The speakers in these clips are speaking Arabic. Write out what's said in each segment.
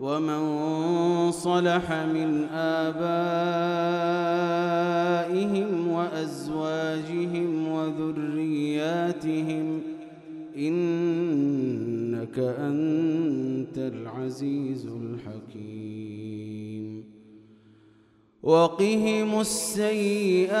ومن صلح من آبائهم وأزواجهم وذرياتهم إنك أنت العزيز الحكيم. وقهم السيئات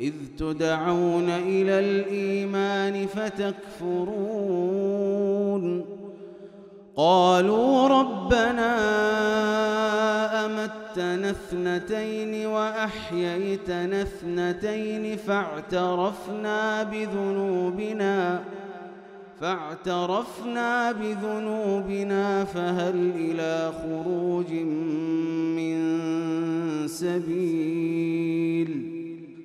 إذ تدعون إلى الإيمان فتكفرون. قالوا ربنا أمتنا اثنتين وأحييتنا اثنتين فاعترفنا بذنوبنا فاعترفنا بذنوبنا فهل إلى خروج من سبيل؟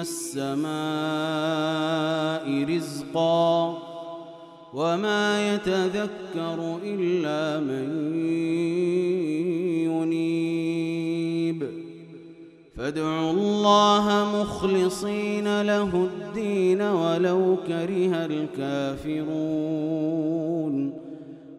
السماء رزقا وما يتذكر إلا من ينيب. فادعوا الله مخلصين له الدين ولو كره الكافرون.